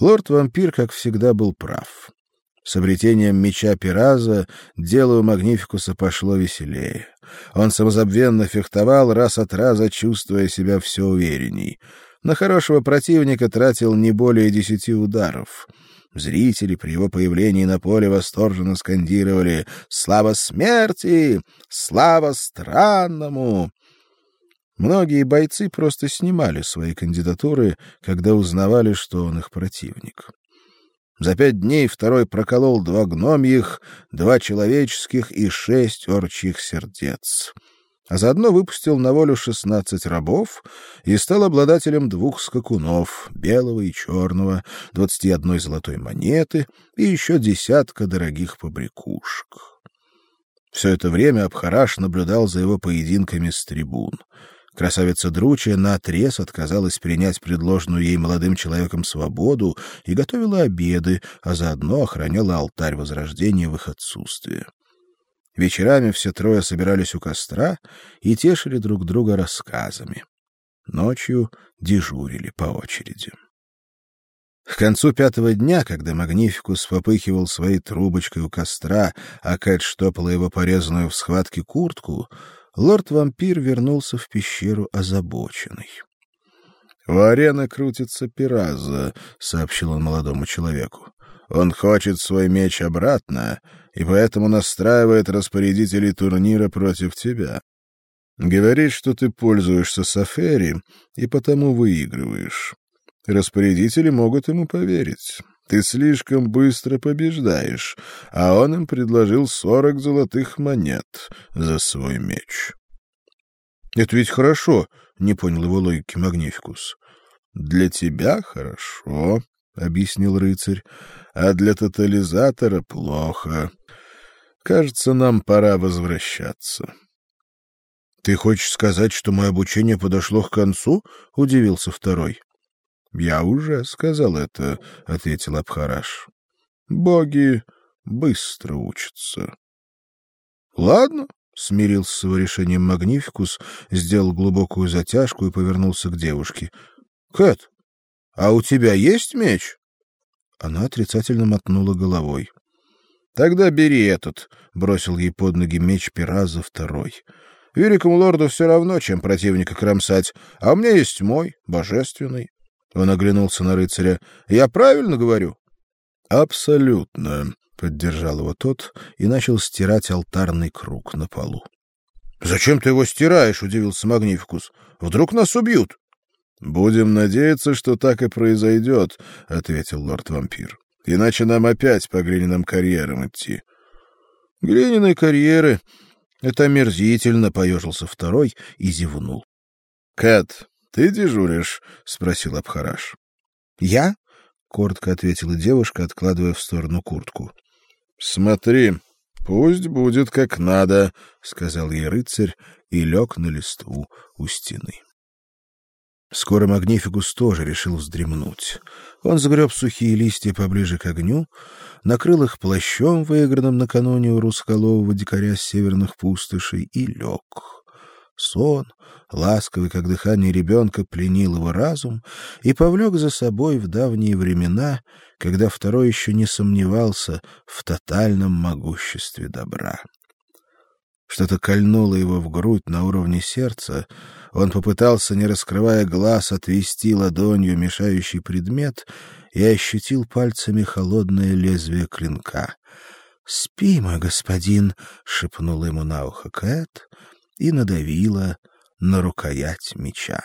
Лорд-вампир, как всегда, был прав. С обретением меча Пираза дело у Магнификуса пошло веселее. Он самозабвенно фехтовал, раз от раза чувствуя себя все уверенней. На хорошего противника тратил не более десяти ударов. Зрители при его появлении на поле восторженно скандировали «Слава смерти! Слава странному!» Многие бойцы просто снимали свои кандидатуры, когда узнавали, что он их противник. За пять дней второй проколол два гномьих, два человеческих и шесть орчьих сердец. А заодно выпустил на волю шестнадцать рабов и стал обладателем двух скакунов, белого и черного, двадцати одной золотой монеты и еще десятка дорогих побрякушек. Все это время Абхараш наблюдал за его поединками с трибун. Красавица Дручья наотрез отказалась принять предложенную ей молодым человеком свободу и готовила обеды, а заодно охраняла алтарь Возрождения в их отсутствие. Вечерами все трое собирались у костра и тешили друг друга рассказами. Ночью дежурили по очереди. К концу пятого дня, когда Магнификус попыхивал своей трубочкой у костра, а Кэт штопала его порезанную в схватке куртку, лорд-вампир вернулся в пещеру озабоченный. — У арены крутится пираза, — сообщил он молодому человеку. — Он хочет свой меч обратно, и поэтому настраивает распорядителей турнира против тебя. Говорит, что ты пользуешься Сафери и потому выигрываешь. Распорядители могут ему поверить. Ты слишком быстро побеждаешь, а он им предложил сорок золотых монет за свой меч. — Это ведь хорошо, — не понял его логики Магнификус. — Для тебя хорошо, — объяснил рыцарь, — а для тотализатора плохо. Кажется, нам пора возвращаться. — Ты хочешь сказать, что мое обучение подошло к концу? — удивился второй. — Я уже сказал это, — ответил Абхараш. — Боги быстро учатся. — Ладно, — смирился с его решением Магнификус, сделал глубокую затяжку и повернулся к девушке. — Кэт, а у тебя есть меч? Она отрицательно мотнула головой. — Тогда бери этот, — бросил ей под ноги меч Пираза второй. — Великому лорду все равно, чем противника кромсать, а у меня есть мой, божественный. Он оглянулся на рыцаря. Я правильно говорю? Абсолютно, поддержал его тот и начал стирать алтарный круг на полу. Зачем ты его стираешь? удивился Магнификус. Вдруг нас убьют? Будем надеяться, что так и произойдет, ответил лорд-вампир. Иначе нам опять по глиняным карьерам идти. Глиняные карьеры это омерзительно, поежился второй и зевнул. Кэт, ты дежуришь? спросил Абхараш. Я? коротко ответила девушка, откладывая в сторону куртку. Смотри, пусть будет как надо, сказал ей рыцарь и лег на листву у стены. Скоро Магнификус тоже решил вздремнуть. Он загреб сухие листья поближе к огню, накрыл их плащом, выигранным накануне у руссколового дикаря с северных пустошей, и лег. Сон, ласковый, как дыхание ребенка, пленил его разум и повлек за собой в давние времена, когда второй еще не сомневался в тотальном могуществе добра. Что-то кольнуло его в грудь на уровне сердца. Он попытался, не раскрывая глаз, отвести ладонью мешающий предмет и ощутил пальцами холодное лезвие клинка. "Спи, мой господин", шепнула ему на ухо Кэт и надавила на рукоять меча.